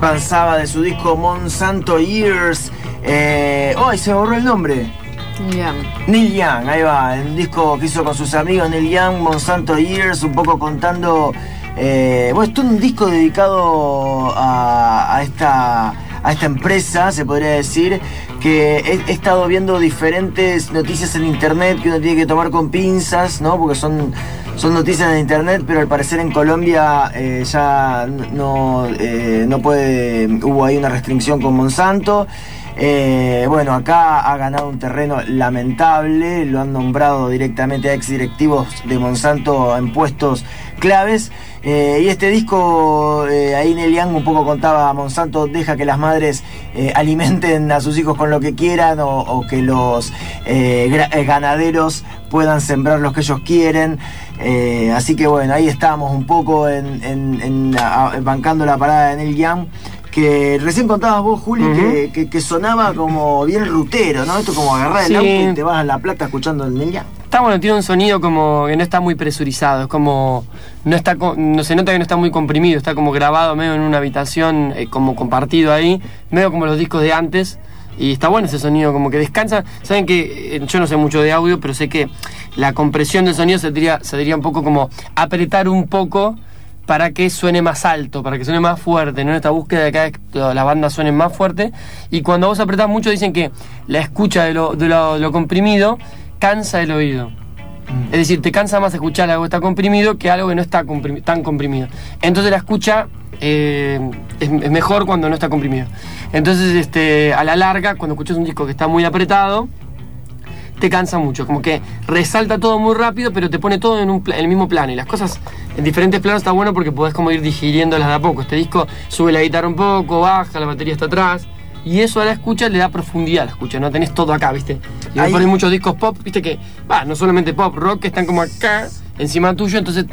Ahí pensaba de su disco Monsanto Years. Eh, ¡Ay, se borró el nombre! Neil Young. Neil Young, ahí va, el disco que hizo con sus amigos Neil Young, Monsanto Years, un poco contando. Eh, bueno, es todo un disco dedicado a, a esta a esta empresa, se podría decir, que he, he estado viendo diferentes noticias en internet que uno tiene que tomar con pinzas, ¿no? Porque son, son noticias en internet, pero al parecer en Colombia eh, ya no, eh, no puede, hubo ahí una restricción con Monsanto. Eh, bueno, acá ha ganado un terreno lamentable, lo han nombrado directamente a ex directivos de Monsanto en puestos claves. Eh, y este disco, eh, ahí Neil Young un poco contaba, Monsanto deja que las madres eh, alimenten a sus hijos con lo que quieran o, que los ganaderos puedan sembrar lo que ellos quieren. Así que bueno, ahí estamos un poco bancando la parada de Neil Young. Que recién contabas vos, Juli, que, que- que sonaba como bien rutero, ¿no? Esto como agarrar el auto y te vas a La Plata escuchando el Young. Está bueno, tiene un sonido como que no está muy presurizado, es como no está no se nota que no está muy comprimido, está como grabado medio en una habitación eh, como compartido ahí, medio como los discos de antes y está bueno ese sonido como que descansa. Saben que eh, yo no sé mucho de audio, pero sé que la compresión del sonido se diría se diría un poco como apretar un poco para que suene más alto, para que suene más fuerte, ¿no? En esta búsqueda de que cada- la banda suene más fuerte. Y cuando vos apretás mucho, dicen que la escucha de lo, de lo- lo comprimido cansa el oído. Es decir, te cansa más escuchar algo que está comprimido que algo que no está comprimi- tan comprimido. Entonces la escucha eh, es, es mejor cuando no está comprimido. Entonces, este, a la larga, cuando escuchas un disco que está muy apretado, te cansa mucho. Como que resalta todo muy rápido, pero te pone todo en, un en el mismo plano. Y las cosas en diferentes planos está bueno porque podés como ir digiriéndolas de a poco. Este disco sube la guitarra un poco, baja, la batería está atrás. Y eso a la escucha le da profundidad a la escucha, no tenés todo acá, ¿viste? Y Ahí- hay muchos discos pop, ¿viste? Que, va, no solamente pop, rock, que están como acá, encima tuyo, entonces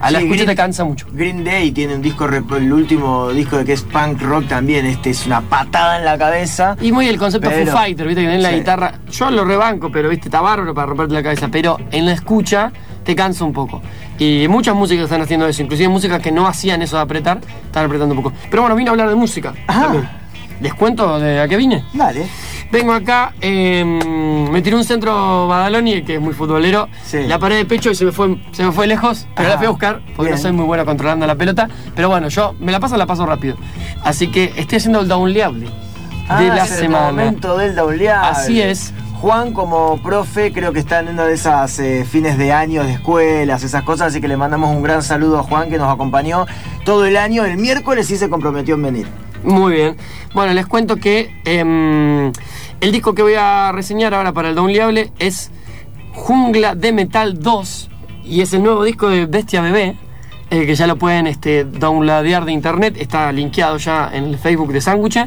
a la Sí, escucha Green- te cansa mucho. Green Day tiene un disco, el último disco de que es punk rock también, este es una patada en la cabeza. Y muy el concepto Pero- Foo Fighter, ¿viste? Que tenés la Sí. guitarra. Yo lo rebanco, pero viste, está bárbaro para romperte la cabeza. Pero en la escucha te cansa un poco. Y muchas músicas están haciendo eso, inclusive músicas que no hacían eso de apretar, están apretando un poco. Pero bueno, vine a hablar de música. Ajá. ¿Les cuento de a qué vine? Dale. Vengo acá, eh, me tiró un centro Badaloni, que es muy futbolero. Sí. La paré de pecho y se me fue, se me fue lejos, pero la fui a buscar, porque Bien. no soy muy bueno controlando la pelota. Pero bueno, yo me la paso, la paso rápido. Así que estoy haciendo el downleable de Ah, la es el semana. momento del dobleable. Así es. Juan como profe creo que está en una de esas eh, fines de año de escuelas, esas cosas, así que le mandamos un gran saludo a Juan que nos acompañó todo el año. El miércoles sí se comprometió en venir. Muy bien. Bueno, les cuento que em, el disco que voy a reseñar ahora para el Downleable es Jungla de Metal 2 y es el nuevo disco de Bestia Bebé. eh, que ya lo pueden este, downloadear de internet, está linkeado ya en el Facebook de Sándwich.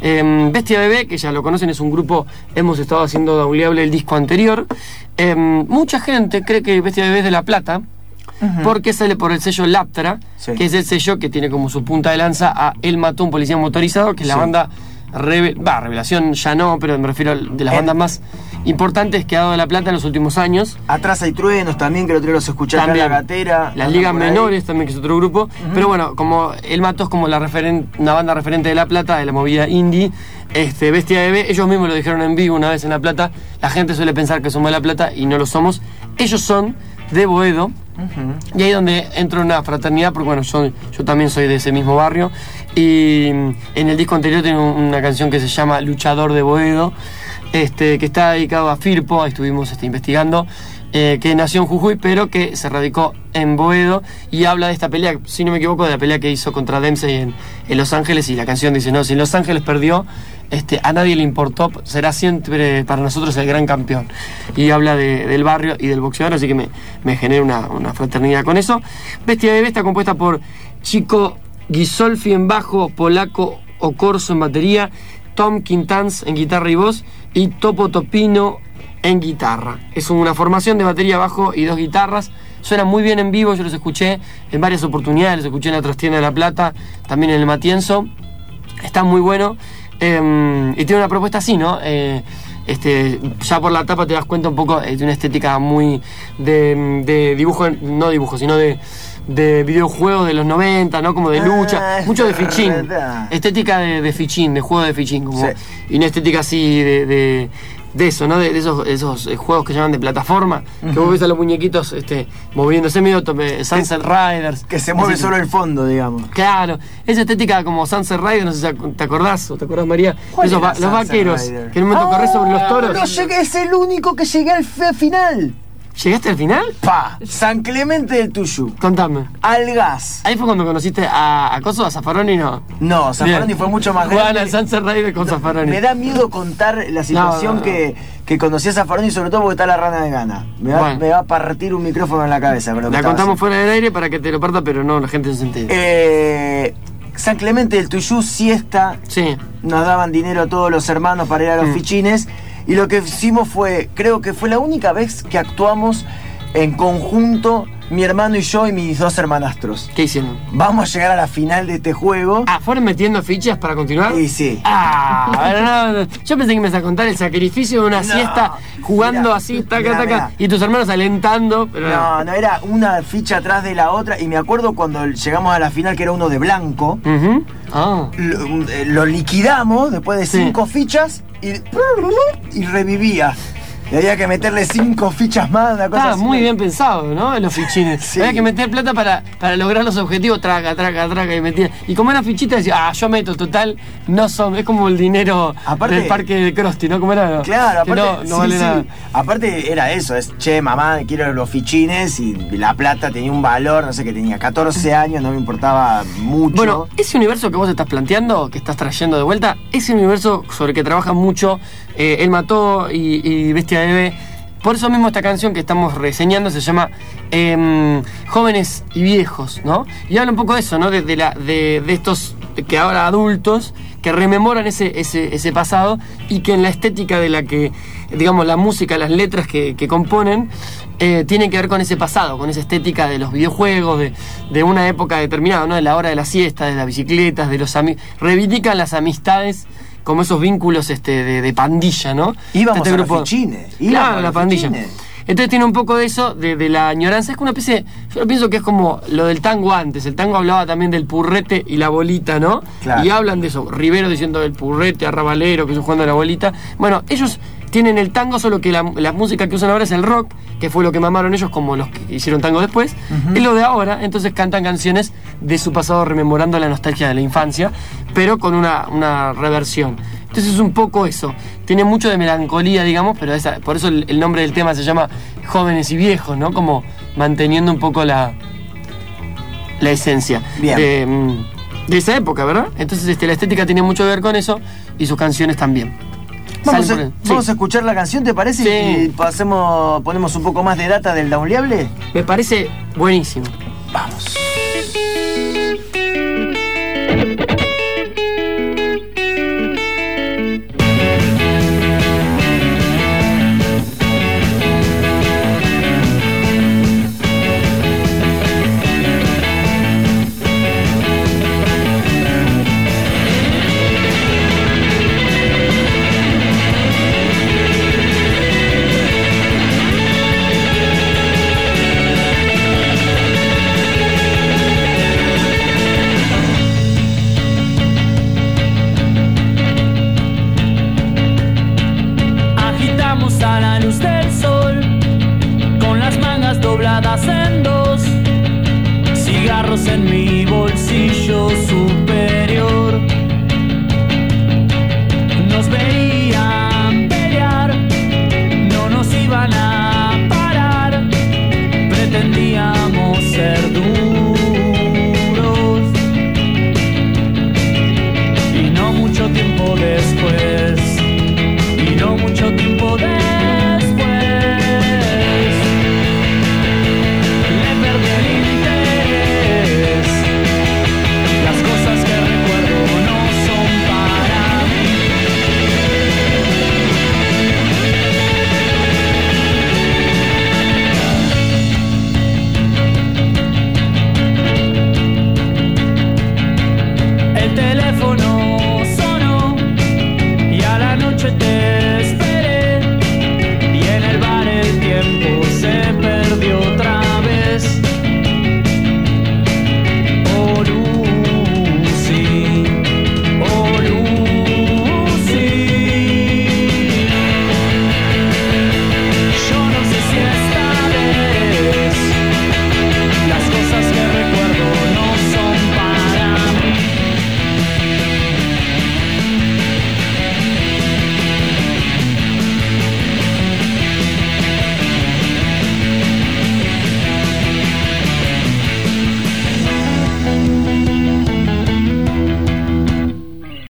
Em, Bestia Bebé, que ya lo conocen, es un grupo, hemos estado haciendo downloadable el disco anterior. Em, mucha gente cree que Bestia Bebé es de La Plata, porque sale por el sello Laptra, Sí. que es el sello que tiene como su punta de lanza a El Mató, un policía motorizado, que es la Sí. banda, Revelación ya no, pero me refiero al- de las bandas más importantes que ha dado La Plata en los últimos años. Atrás hay truenos también, que el otro día los en la gatera. Las ligas ahí. menores también, que es otro grupo. Pero bueno, como El Mato es como la referen- una banda referente de La Plata, de la movida indie, este, Bestia Bebé, ellos mismos lo dijeron en vivo una vez en La Plata. La gente suele pensar que somos de La Plata y no lo somos. Ellos son de Boedo. Y ahí donde entra una fraternidad, porque bueno, yo, yo también soy de ese mismo barrio. Y en el disco anterior tiene un- una canción que se llama Luchador de Boedo, este, que está dedicado a Firpo, ahí estuvimos este, investigando, eh, que nació en Jujuy, pero que se radicó en Boedo y habla de esta pelea, si no me equivoco, de la pelea que hizo contra Dempsey en, en Los Ángeles. Y la canción dice: No, si Los Ángeles perdió, este, a nadie le importó, será siempre para nosotros el gran campeón. Y habla de- del barrio y del boxeador, así que me, me genera una, una fraternidad con eso. Bestia Bebé está compuesta por Chico Gisolfi en bajo, Polaco Ocorso en batería, Tom Quintans en guitarra y voz y Topo Topino en guitarra. Es una formación de batería, bajo y dos guitarras. Suena muy bien en vivo, yo los escuché en varias oportunidades, los escuché en la Trastienda de La Plata, también en el Matienzo. Está muy bueno. eh, y tiene una propuesta así, ¿no? Eh, este, ya por la tapa te das cuenta un poco eh, de una estética muy de, de dibujo, no dibujo, sino de de videojuegos de los 90, ¿no? Como de Ah, lucha, es mucho de fichín. verdad. Estética de, de fichín, de juego de fichín, como, Sí. y una estética así de, de, de eso, ¿no? De, de esos, esos eh, juegos que llaman de plataforma, que vos ves a los muñequitos este, moviéndose medio tope- Sunset Riders. Que se mueve solo el fondo, digamos. Claro, esa estética como Sunset Rider, no sé si te acordás o te acordás María, ¿Cuál esos va- los vaqueros Rider? que en un momento corres sobre los Ah, toros. No llegué, es el único que llegué al final. ¿Llegaste al final? Pa, San Clemente del Tuyú. Contame. Al gas. Ahí fue cuando conociste a, a Coso, a Zaffaroni, no. No, Zaffaroni Bien. fue mucho más grande. al Sunset Rider con Zaffaroni. Me da miedo contar la situación no, no. Que, que conocí a Zaffaroni, sobre todo porque está la rana de gana. Me va, Bueno. me va a partir un micrófono en la cabeza. que La contamos fuera del aire para que te lo parta, pero no, la gente no se entiende. Eh, San Clemente del Tuyú, siesta. sí. Nos daban dinero a todos los hermanos para ir a los Mm. fichines. Y lo que hicimos fue, creo que fue la única vez que actuamos en conjunto, mi hermano y yo y mis dos hermanastros. ¿Qué hicieron? Vamos a llegar a la final de este juego. Ah, ¿fueron metiendo fichas para continuar? Y sí. Ah, pero no, no. yo pensé que me ibas a contar el sacrificio de una No, siesta jugando mirá, así, taca, mirá, taca, mirá. y tus hermanos alentando. Pero No, no era una ficha atrás de la otra. Y me acuerdo cuando llegamos a la final, que era uno de blanco. Ujú. Ah. Lo, eh, lo liquidamos después de Sí. cinco fichas y, y revivía. Y había que meterle cinco fichas más, una cosa Estaba así. muy bien pensado, ¿no? En los fichines. Sí. Había que meter plata para, para lograr los objetivos, traca, traca, traca, y metía. Y como era fichita, decía, ah, yo meto, total, no son. Es como el dinero Aparte- del parque de Krusty, ¿no? ¿Cómo era? Claro, aparte, no, no sí, vale sí. nada. aparte era eso, es che, mamá, quiero los fichines y la plata tenía un valor, no sé qué tenía, 14 años, no me importaba mucho. Bueno, ese universo que vos estás planteando, que estás trayendo de vuelta, ese universo sobre el que trabajan mucho eh, El Mató y, y Bestia Bebé. Por eso mismo esta canción que estamos reseñando se llama em, Jóvenes y Viejos, ¿no? Y habla un poco de eso, ¿no? De, la, de, de estos que ahora adultos que rememoran ese, ese, pasado y que en la estética de la que, digamos, la música, las letras que, que componen, eh, tienen que ver con ese pasado, con esa estética de los videojuegos, de, de una época determinada, ¿no? De la hora de la siesta, de las bicicletas, de los amigos. Reivindican las amistades como esos vínculos este, de, de pandilla, ¿no? Íbamos Este a los fichines, íbamos Claro, a la pandilla. Entonces tiene un poco de eso, de, de la añoranza. Es como una especie, yo pienso que es como lo del tango antes. El tango hablaba también del purrete y la bolita, ¿no? Claro. Y hablan de eso. Rivero diciendo del purrete, arrabalero, que son jugando a la bolita. Bueno, ellos tienen el tango, solo que la, la música que usan ahora es el rock, que fue lo que mamaron ellos como los que hicieron tango después. Es lo de ahora, entonces cantan canciones de su pasado rememorando la nostalgia de la infancia, pero con una, una reversión. Entonces es un poco eso. Tiene mucho de melancolía, digamos, pero esa- por eso el, el nombre del tema se llama Jóvenes y Viejos, ¿no? Como manteniendo un poco la, la esencia Bien. de, mm, de esa época, ¿verdad? Entonces este, la estética tiene mucho que ver con eso y sus canciones también. Vamos, a, vamos sí. a escuchar la canción, ¿te parece? Sí. Y pasemos, ponemos un poco más de data del downleable. Me parece buenísimo. Vamos. A la luz del sol, con las mangas dobladas en dos, cigarros en mi bolsillo, su